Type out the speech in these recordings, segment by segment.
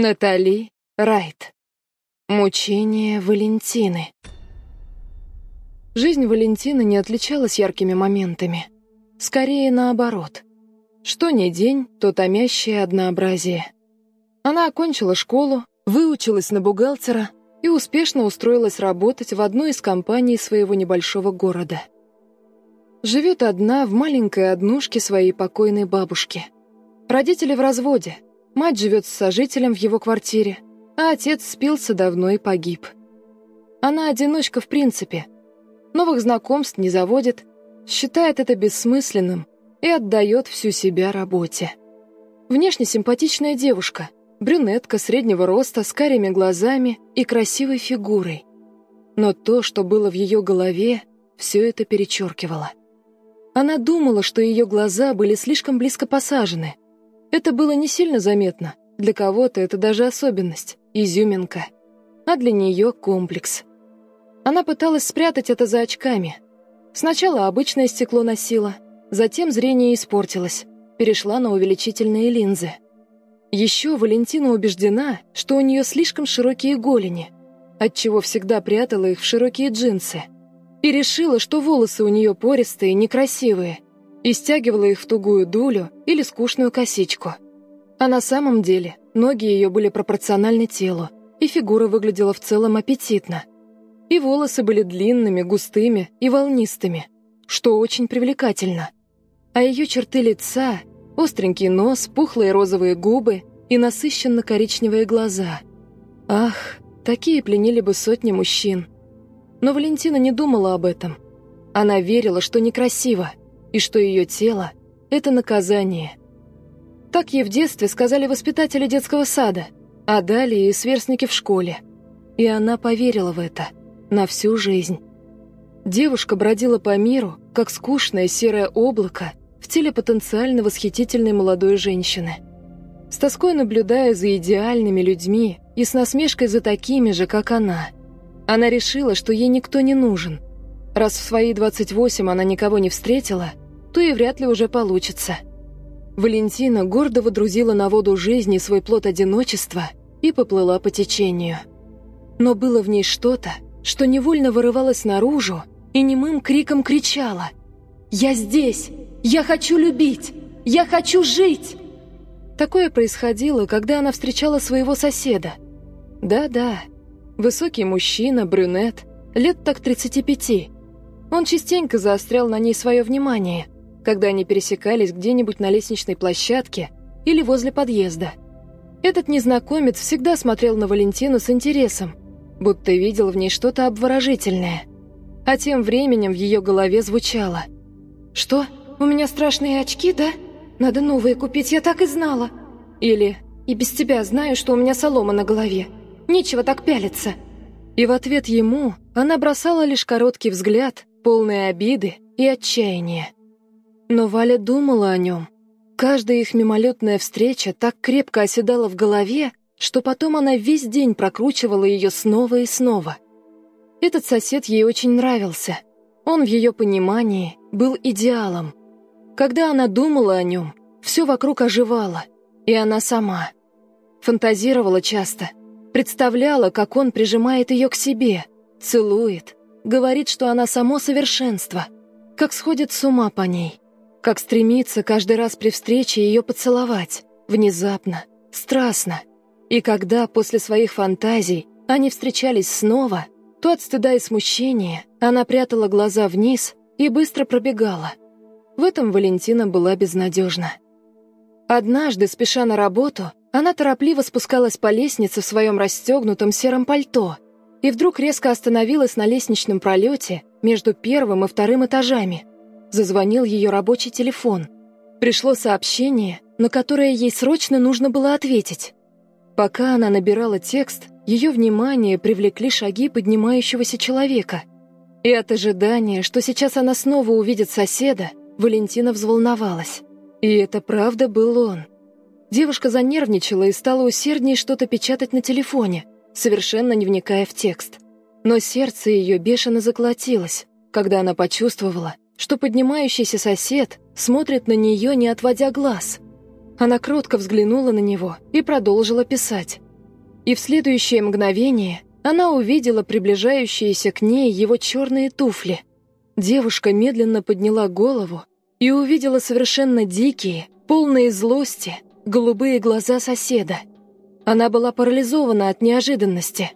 Натали Райт. Мучение Валентины. Жизнь Валентины не отличалась яркими моментами. Скорее наоборот. Что ни день, то томящее однообразие. Она окончила школу, выучилась на бухгалтера и успешно устроилась работать в одной из компаний своего небольшого города. Живет одна в маленькой однушке своей покойной бабушки. Родители в разводе — Мать живет с сожителем в его квартире, а отец спился давно и погиб. Она одиночка в принципе. Новых знакомств не заводит, считает это бессмысленным и отдает всю себя работе. Внешне симпатичная девушка, брюнетка среднего роста с карими глазами и красивой фигурой. Но то, что было в ее голове, все это перечеркивало. Она думала, что ее глаза были слишком близко посажены — это было не сильно заметно. Для кого-то это даже особенность, изюминка. А для нее комплекс. Она пыталась спрятать это за очками. Сначала обычное стекло носила, затем зрение испортилось, перешла на увеличительные линзы. Еще Валентина убеждена, что у нее слишком широкие голени, отчего всегда прятала их в широкие джинсы. И решила, что волосы у нее пористые, некрасивые – и стягивала их в тугую дулю или скучную косичку. А на самом деле ноги ее были пропорциональны телу, и фигура выглядела в целом аппетитно. И волосы были длинными, густыми и волнистыми, что очень привлекательно. А ее черты лица, остренький нос, пухлые розовые губы и насыщенно-коричневые глаза. Ах, такие пленили бы сотни мужчин. Но Валентина не думала об этом. Она верила, что некрасиво, и что ее тело — это наказание. Так ей в детстве сказали воспитатели детского сада, а далее и сверстники в школе. И она поверила в это на всю жизнь. Девушка бродила по миру, как скучное серое облако в теле потенциально восхитительной молодой женщины. С тоской наблюдая за идеальными людьми и с насмешкой за такими же, как она. Она решила, что ей никто не нужен. Раз в свои 28 она никого не встретила, то и вряд ли уже получится. Валентина гордо водрузила на воду жизни свой плод одиночества и поплыла по течению. Но было в ней что-то, что невольно вырывалось наружу и немым криком кричало «Я здесь! Я хочу любить! Я хочу жить!» Такое происходило, когда она встречала своего соседа. Да-да, высокий мужчина, брюнет, лет так 35. Он частенько заострял на ней свое внимание – когда они пересекались где-нибудь на лестничной площадке или возле подъезда. Этот незнакомец всегда смотрел на Валентину с интересом, будто видел в ней что-то обворожительное. А тем временем в ее голове звучало. «Что? У меня страшные очки, да? Надо новые купить, я так и знала». Или «И без тебя знаю, что у меня солома на голове. Нечего так пялиться». И в ответ ему она бросала лишь короткий взгляд, полный обиды и отчаяния. Но Валя думала о нем. Каждая их мимолетная встреча так крепко оседала в голове, что потом она весь день прокручивала ее снова и снова. Этот сосед ей очень нравился. Он в ее понимании был идеалом. Когда она думала о нем, все вокруг оживало, и она сама. Фантазировала часто, представляла, как он прижимает ее к себе, целует, говорит, что она само совершенство, как сходит с ума по ней. Как стремится каждый раз при встрече ее поцеловать, внезапно, страстно. И когда после своих фантазий они встречались снова, то от стыда и смущения она прятала глаза вниз и быстро пробегала. В этом Валентина была безнадежна. Однажды, спеша на работу, она торопливо спускалась по лестнице в своем расстегнутом сером пальто и вдруг резко остановилась на лестничном пролете между первым и вторым этажами – Зазвонил ее рабочий телефон. Пришло сообщение, на которое ей срочно нужно было ответить. Пока она набирала текст, ее внимание привлекли шаги поднимающегося человека. И от ожидания, что сейчас она снова увидит соседа, Валентина взволновалась. И это правда был он. Девушка занервничала и стала усерднее что-то печатать на телефоне, совершенно не вникая в текст. Но сердце ее бешено заколотилось, когда она почувствовала, что поднимающийся сосед смотрит на нее, не отводя глаз. Она кротко взглянула на него и продолжила писать, и в следующее мгновение она увидела приближающиеся к ней его черные туфли. Девушка медленно подняла голову и увидела совершенно дикие, полные злости, голубые глаза соседа. Она была парализована от неожиданности.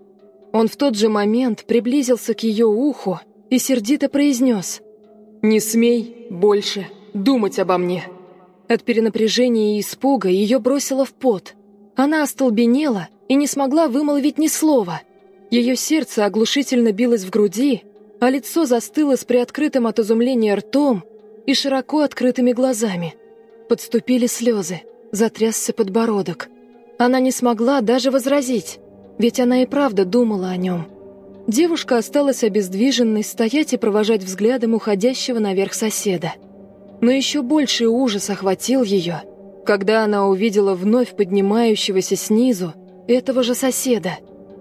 Он в тот же момент приблизился к ее уху и сердито произнес «Не смей больше думать обо мне». От перенапряжения и испуга ее бросило в пот. Она остолбенела и не смогла вымолвить ни слова. Ее сердце оглушительно билось в груди, а лицо застыло с приоткрытым от изумления ртом и широко открытыми глазами. Подступили слезы, затрясся подбородок. Она не смогла даже возразить, ведь она и правда думала о нем. Девушка осталась обездвиженной стоять и провожать взглядом уходящего наверх соседа. Но еще больший ужас охватил ее, когда она увидела вновь поднимающегося снизу этого же соседа.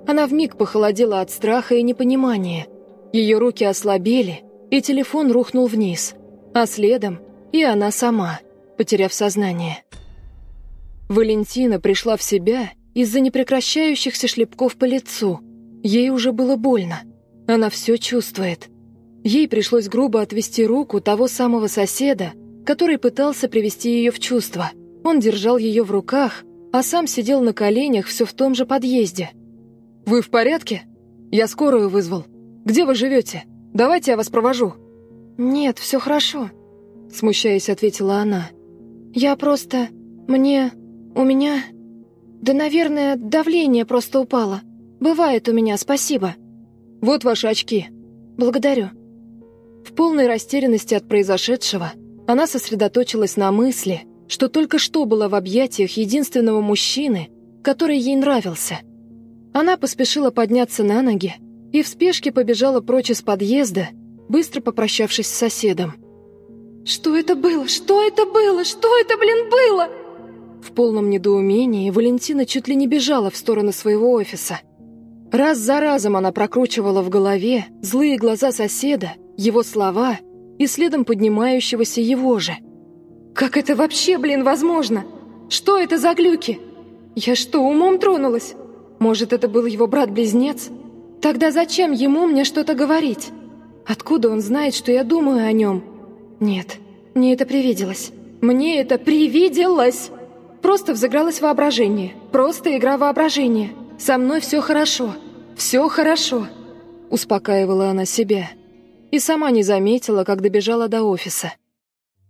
Она вмиг похолодела от страха и непонимания. Ее руки ослабели, и телефон рухнул вниз, а следом и она сама, потеряв сознание. Валентина пришла в себя из-за непрекращающихся шлепков по лицу. Ей уже было больно. Она все чувствует. Ей пришлось грубо отвести руку того самого соседа, который пытался привести ее в чувство. Он держал ее в руках, а сам сидел на коленях все в том же подъезде. «Вы в порядке? Я скорую вызвал. Где вы живете? Давайте я вас провожу». «Нет, все хорошо», — смущаясь, ответила она. «Я просто... Мне... У меня... Да, наверное, давление просто упало. Бывает у меня, спасибо». «Вот ваши очки». «Благодарю». В полной растерянности от произошедшего она сосредоточилась на мысли, что только что была в объятиях единственного мужчины, который ей нравился. Она поспешила подняться на ноги и в спешке побежала прочь из подъезда, быстро попрощавшись с соседом. «Что это было? Что это было? Что это, блин, было?» В полном недоумении Валентина чуть ли не бежала в сторону своего офиса. Раз за разом она прокручивала в голове злые глаза соседа, его слова и следом поднимающегося его же – как это вообще, блин, возможно? Что это за глюки? Я что, умом тронулась? Может, это был его брат-близнец? Тогда зачем ему мне что-то говорить? Откуда он знает, что я думаю о нем? Нет, мне это привиделось. Мне это привиделось! Просто взыгралось воображение. Просто игра воображения. Со мной все хорошо. Все хорошо. Успокаивала она себя. И сама не заметила, как добежала до офиса.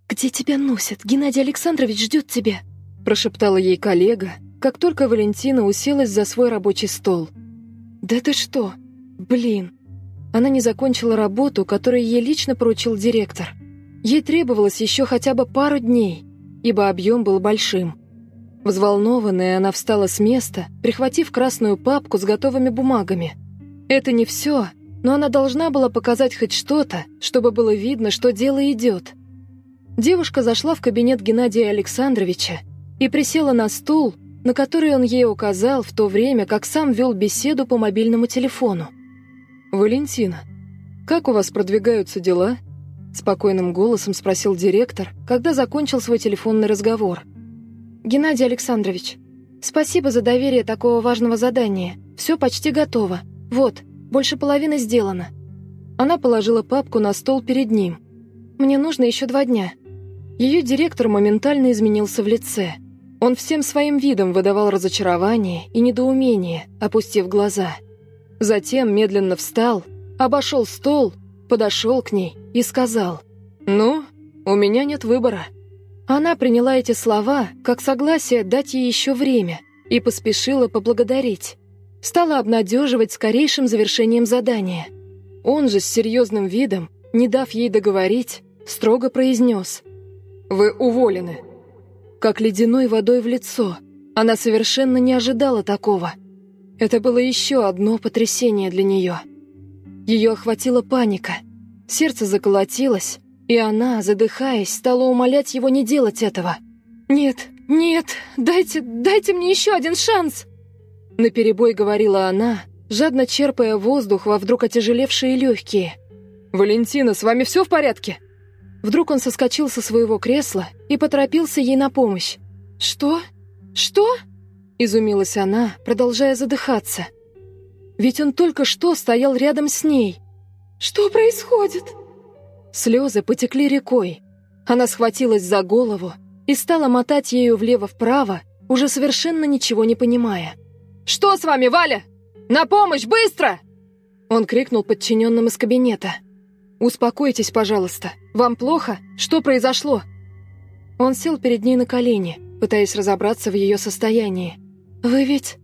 «Где тебя носят? Геннадий Александрович ждет тебя!» прошептала ей коллега, как только Валентина уселась за свой рабочий стол. «Да ты что? Блин!» Она не закончила работу, которую ей лично поручил директор. Ей требовалось еще хотя бы пару дней, ибо объем был большим. Взволнованная, она встала с места, прихватив красную папку с готовыми бумагами. Это не все, но она должна была показать хоть что-то, чтобы было видно, что дело идет. Девушка зашла в кабинет Геннадия Александровича и присела на стул, на который он ей указал в то время, как сам вел беседу по мобильному телефону. «Валентина, как у вас продвигаются дела?» Спокойным голосом спросил директор, когда закончил свой телефонный разговор. «Геннадий Александрович, спасибо за доверие такого важного задания. Все почти готово. Вот, больше половины сделано». Она положила папку на стол перед ним. «Мне нужно еще два дня. Ее директор моментально изменился в лице. Он всем своим видом выдавал разочарование и недоумение, опустив глаза. Затем медленно встал, обошел стол, подошел к ней и сказал «Ну, у меня нет выбора». Она приняла эти слова как согласие дать ей еще время и поспешила поблагодарить. Стала обнадеживать скорейшим завершением задания. Он же с серьезным видом, не дав ей договорить, строго произнес вы уволены». Как ледяной водой в лицо. Она совершенно не ожидала такого. Это было еще одно потрясение для нее. Ее охватила паника. Сердце заколотилось, и она, задыхаясь, стала умолять его не делать этого. «Нет, нет, дайте, дайте мне еще один шанс!» Наперебой говорила она, жадно черпая воздух во вдруг отяжелевшие легкие. «Валентина, с вами все в порядке?» Вдруг он соскочил со своего кресла и поторопился ей на помощь. «Что? Что?» Изумилась она, продолжая задыхаться. Ведь он только что стоял рядом с ней. «Что происходит?» Слезы потекли рекой. Она схватилась за голову и стала мотать ею влево-вправо, уже совершенно ничего не понимая. «Что с вами, Валя? На помощь, быстро!» Он крикнул подчиненным из кабинета. «Успокойтесь, пожалуйста. Вам плохо? Что произошло?» Он сел перед ней на колени, пытаясь разобраться в ее состоянии. «Вы ведь...»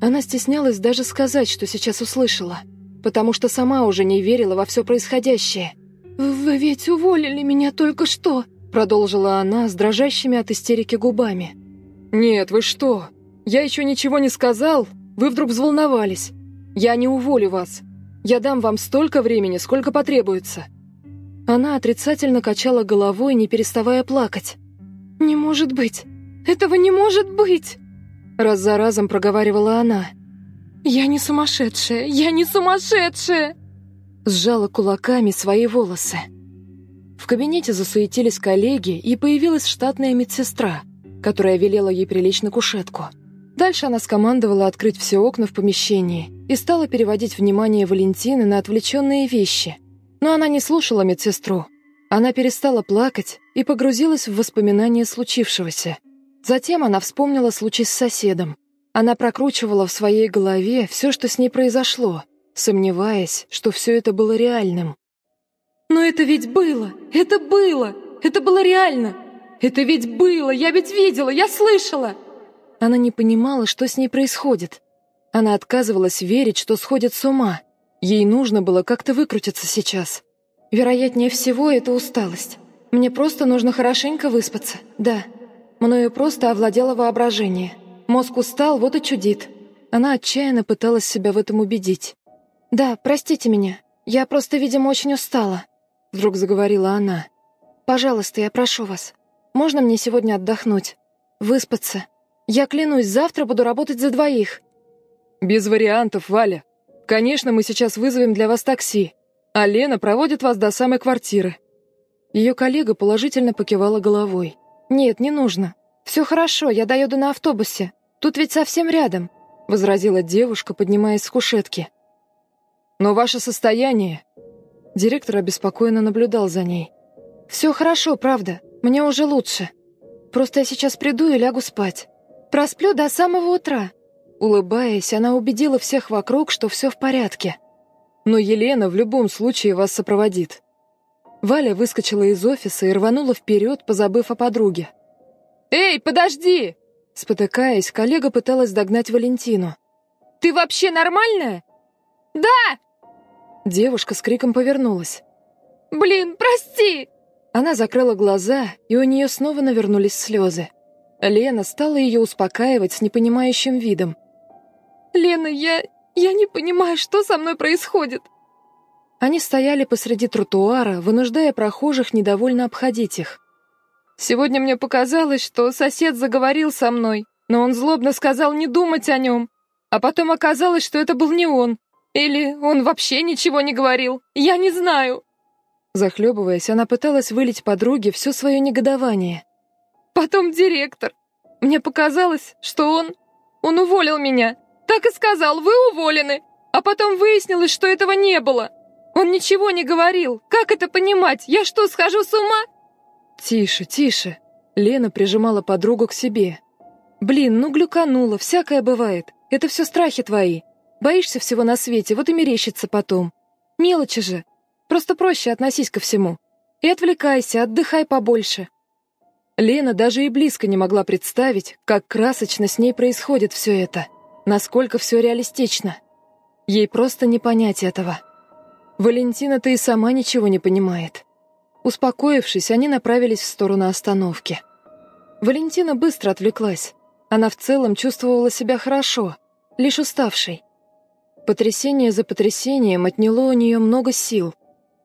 Она стеснялась даже сказать, что сейчас услышала, потому что сама уже не верила во все происходящее. «Вы ведь уволили меня только что», — продолжила она с дрожащими от истерики губами. «Нет, вы что? Я еще ничего не сказал, вы вдруг взволновались. Я не уволю вас. Я дам вам столько времени, сколько потребуется». Она отрицательно качала головой, не переставая плакать. «Не может быть! Этого не может быть!» Раз за разом проговаривала она. «Я не сумасшедшая! Я не сумасшедшая!» Сжала кулаками свои волосы. В кабинете засуетились коллеги, и появилась штатная медсестра, которая велела ей прилечь на кушетку. Дальше она скомандовала открыть все окна в помещении и стала переводить внимание Валентины на отвлеченные вещи. Но она не слушала медсестру. Она перестала плакать и погрузилась в воспоминания случившегося. Затем она вспомнила случай с соседом. Она прокручивала в своей голове все, что с ней произошло, сомневаясь, что все это было реальным. «Но это ведь было! Это было! Это было реально! Это ведь было! Я ведь видела! Я слышала!» Она не понимала, что с ней происходит. Она отказывалась верить, что сходит с ума. Ей нужно было как-то выкрутиться сейчас. Вероятнее всего, это усталость. Мне просто нужно хорошенько выспаться. Да. Мною просто овладело воображение. Мозг устал, вот и чудит. Она отчаянно пыталась себя в этом убедить. «Да, простите меня. Я просто, видимо, очень устала», — вдруг заговорила она. «Пожалуйста, я прошу вас. Можно мне сегодня отдохнуть? Выспаться? Я клянусь, завтра буду работать за двоих». «Без вариантов, Валя. Конечно, мы сейчас вызовем для вас такси, а Лена проводит вас до самой квартиры». Ее коллега положительно покивала головой. «Нет, не нужно. Все хорошо, я доеду на автобусе. Тут ведь совсем рядом», — возразила девушка, поднимаясь с кушетки. «Но ваше состояние...» Директор обеспокоенно наблюдал за ней. «Все хорошо, правда. Мне уже лучше. Просто я сейчас приду и лягу спать. Просплю до самого утра». Улыбаясь, она убедила всех вокруг, что все в порядке. Но Елена в любом случае вас сопроводит. Валя выскочила из офиса и рванула вперед, позабыв о подруге. «Эй, подожди!» Спотыкаясь, коллега пыталась догнать Валентину. «Ты вообще нормальная?» «Да!» Девушка с криком повернулась. «Блин, прости!» Она закрыла глаза, и у нее снова навернулись слезы. Лена стала ее успокаивать с непонимающим видом. «Лена, я... я не понимаю, что со мной происходит!» Они стояли посреди тротуара, вынуждая прохожих недовольно обходить их. «Сегодня мне показалось, что сосед заговорил со мной, но он злобно сказал не думать о нем. А потом оказалось, что это был не он. Или он вообще ничего не говорил. Я не знаю!» Захлебываясь, она пыталась вылить подруге все свое негодование. Потом директор. Мне показалось, что он... Он уволил меня. Так и сказал, вы уволены. А потом выяснилось, что этого не было. Он ничего не говорил. Как это понимать? Я что, схожу с ума? Тише, тише. Лена прижимала подругу к себе. Блин, ну глюканула, всякое бывает. Это все страхи твои. Боишься всего на свете, вот и мерещится потом. Мелочи же. Просто проще относись ко всему. И отвлекайся, отдыхай побольше. Лена даже и близко не могла представить, как красочно с ней происходит все это, насколько все реалистично. Ей просто не понять этого. Валентина-то и сама ничего не понимает. Успокоившись, они направились в сторону остановки. Валентина быстро отвлеклась. Она в целом чувствовала себя хорошо, лишь уставшей. Потрясение за потрясением отняло у нее много сил.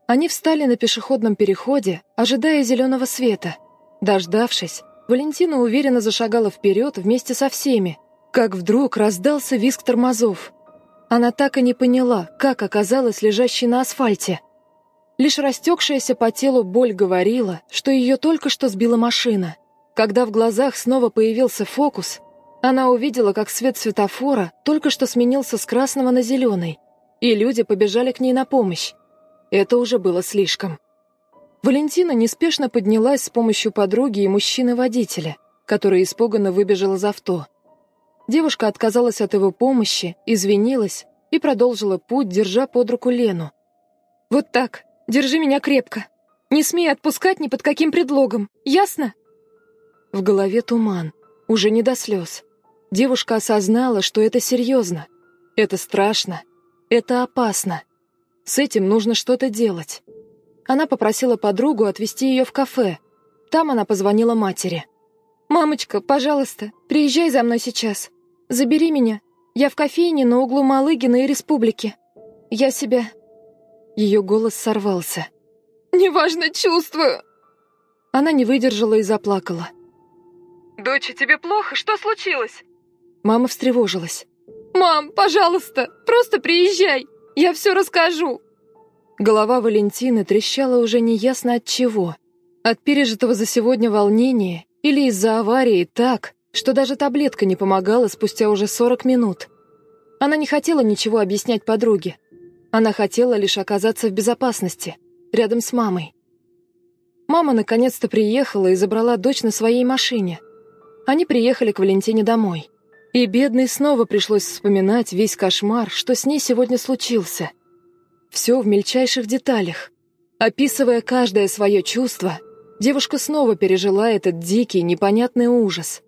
Они встали на пешеходном переходе, ожидая зеленого света — Дождавшись, Валентина уверенно зашагала вперед вместе со всеми, как вдруг раздался визг тормозов. Она так и не поняла, как оказалась лежащей на асфальте. Лишь растекшаяся по телу боль говорила, что ее только что сбила машина. Когда в глазах снова появился фокус, Она увидела, как свет светофора только что сменился с красного на зеленый, и люди побежали к ней на помощь. Это уже было слишком. Валентина неспешно поднялась с помощью подруги и мужчины-водителя, который испуганно выбежал из авто. Девушка отказалась от его помощи, извинилась и продолжила путь, держа под руку Лену. «Вот так. Держи меня крепко. Не смей отпускать ни под каким предлогом. Ясно?» В голове туман. Уже не до слез. Девушка осознала, что это серьезно. Это страшно. Это опасно. С этим нужно что-то делать. Она попросила подругу отвезти ее в кафе. Там она позвонила матери. «Мамочка, пожалуйста, приезжай за мной сейчас. Забери меня. Я в кофейне на углу Малыгина и Республики. Я себя...» Ее голос сорвался. «Неважно, чувствую!» Она не выдержала и заплакала. «Доча, тебе плохо? Что случилось?» Мама встревожилась. «Мам, пожалуйста, просто приезжай! Я все расскажу!» Голова Валентины трещала уже неясно от чего. От пережитого за сегодня волнения или из-за аварии так, что даже таблетка не помогала спустя уже 40 минут. Она не хотела ничего объяснять подруге. Она хотела лишь оказаться в безопасности, рядом с мамой. Мама наконец-то приехала и забрала дочь на своей машине. Они приехали к Валентине домой. И бедной снова пришлось вспоминать весь кошмар, что с ней сегодня случился — все в мельчайших деталях. Описывая каждое свое чувство, девушка снова пережила этот дикий, непонятный ужас.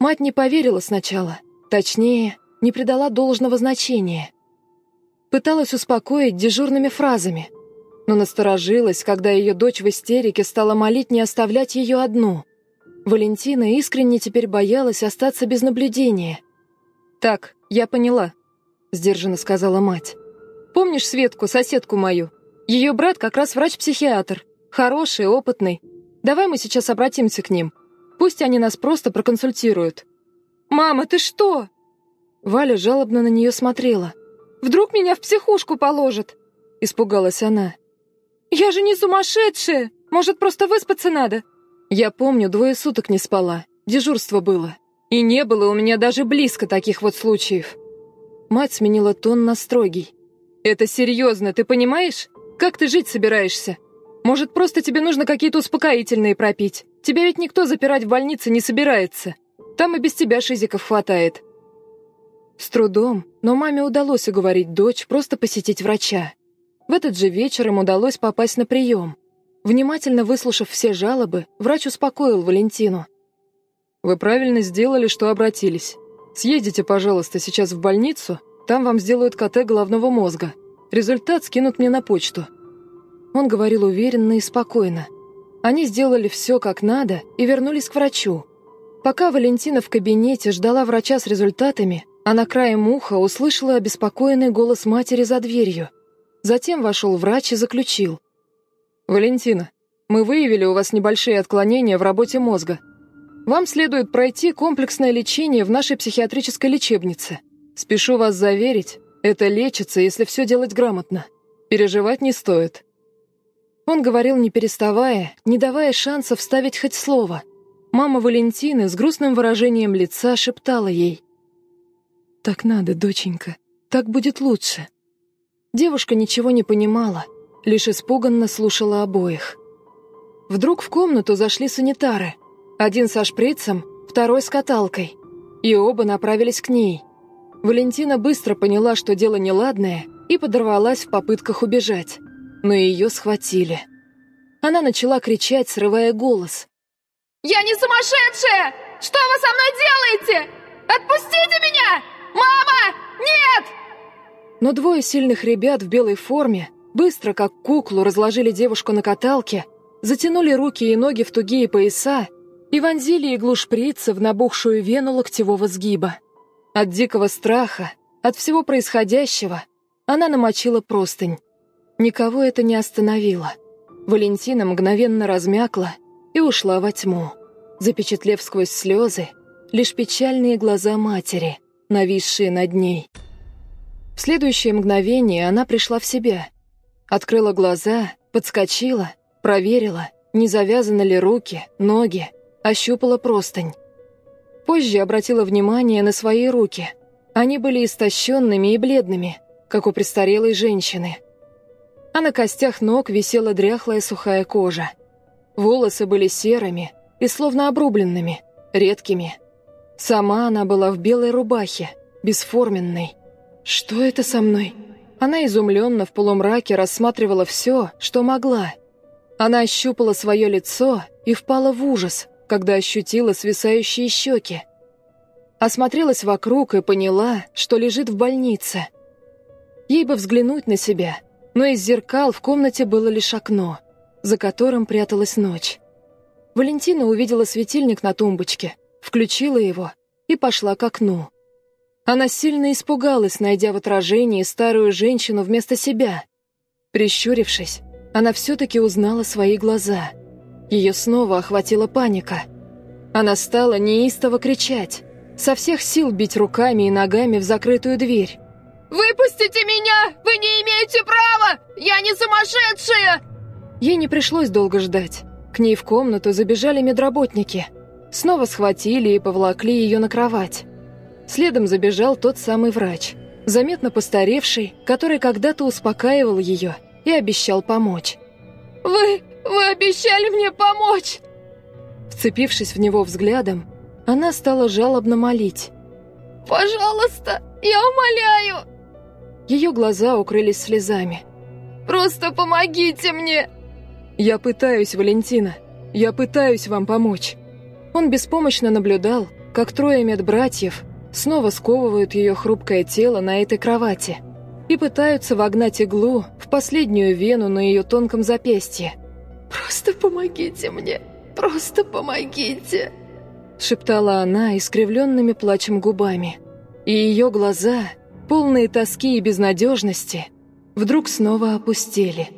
Мать не поверила сначала, точнее, не придала должного значения. Пыталась успокоить дежурными фразами, но насторожилась, когда ее дочь в истерике стала молить не оставлять ее одну. Валентина искренне теперь боялась остаться без наблюдения. «Так, я поняла», — сдержанно сказала мать. Помнишь Светку, соседку мою? Ее брат как раз врач-психиатр. Хороший, опытный. Давай мы сейчас обратимся к ним. Пусть они нас просто проконсультируют». «Мама, ты что?» Валя жалобно на нее смотрела. «Вдруг меня в психушку положат?» Испугалась она. «Я же не сумасшедшая! Может, просто выспаться надо?» Я помню, двое суток не спала. Дежурство было. И не было у меня даже близко таких вот случаев. Мать сменила тон на строгий. «Это серьезно, ты понимаешь? Как ты жить собираешься? Может, просто тебе нужно какие-то успокоительные пропить? Тебя ведь никто запирать в больнице не собирается. Там и без тебя шизиков хватает». С трудом, но маме удалось уговорить дочь просто посетить врача. В этот же вечер им удалось попасть на прием. Внимательно выслушав все жалобы, врач успокоил Валентину. «Вы правильно сделали, что обратились. Съездите, пожалуйста, сейчас в больницу, там вам сделают КТ головного мозга. Результат скинут мне на почту». Он говорил уверенно и спокойно. Они сделали все как надо и вернулись к врачу. Пока Валентина в кабинете ждала врача с результатами, она краем уха услышала обеспокоенный голос матери за дверью. Затем вошел врач и заключил. «Валентина, мы выявили у вас небольшие отклонения в работе мозга. Вам следует пройти комплексное лечение в нашей психиатрической лечебнице. Спешу вас заверить, это лечится, если все делать грамотно. Переживать не стоит. Он говорил, не переставая, не давая шанса вставить хоть слово. Мама Валентины с грустным выражением лица шептала ей. «Так надо, доченька, так будет лучше». Девушка ничего не понимала, лишь испуганно слушала обоих. Вдруг в комнату зашли санитары. Один со шприцем, второй с каталкой. И оба направились к ней. Валентина быстро поняла, что дело неладное, и подорвалась в попытках убежать. Но ее схватили. Она начала кричать, срывая голос. «Я не сумасшедшая! Что вы со мной делаете? Отпустите меня! Мама! Нет!» Но двое сильных ребят в белой форме быстро, как куклу, разложили девушку на каталке, затянули руки и ноги в тугие пояса и вонзили иглу шприца в набухшую вену локтевого сгиба. От дикого страха, от всего происходящего, она намочила простынь. Никого это не остановило. Валентина мгновенно размякла и ушла во тьму, запечатлев сквозь слезы лишь печальные глаза матери, нависшие над ней. В следующее мгновение она пришла в себя. Открыла глаза, подскочила, проверила, не завязаны ли руки, ноги, ощупала простынь. Позже обратила внимание на свои руки. Они были истощенными и бледными, как у престарелой женщины. А на костях ног висела дряхлая сухая кожа. Волосы были серыми и словно обрубленными, редкими. Сама она была в белой рубахе, бесформенной. «Что это со мной?» Она изумленно в полумраке рассматривала все, что могла. Она ощупала свое лицо и впала в ужас, когда ощутила свисающие щеки. Осмотрелась вокруг и поняла, что лежит в больнице. Ей бы взглянуть на себя, но из зеркал в комнате было лишь окно, за которым пряталась ночь. Валентина увидела светильник на тумбочке, включила его и пошла к окну. Она сильно испугалась, найдя в отражении старую женщину вместо себя. Прищурившись, она все-таки узнала свои глаза. Ее снова охватила паника. Она стала неистово кричать, со всех сил бить руками и ногами в закрытую дверь. «Выпустите меня! Вы не имеете права! Я не сумасшедшая!» Ей не пришлось долго ждать. К ней в комнату забежали медработники. Снова схватили и поволокли ее на кровать. Следом забежал тот самый врач, заметно постаревший, который когда-то успокаивал ее и обещал помочь. «Вы... вы обещали мне помочь!» Вцепившись в него взглядом, она стала жалобно молить. «Пожалуйста, я умоляю!» Ее глаза укрылись слезами. «Просто помогите мне!» «Я пытаюсь, Валентина. Я пытаюсь вам помочь». Он беспомощно наблюдал, как трое медбратьев снова сковывают ее хрупкое тело на этой кровати и пытаются вогнать иглу в последнюю вену на ее тонком запястье. «Просто помогите мне! Просто помогите!» шептала она искривленными плачем губами. И ее глаза, полные тоски и безнадежности, вдруг снова опустели.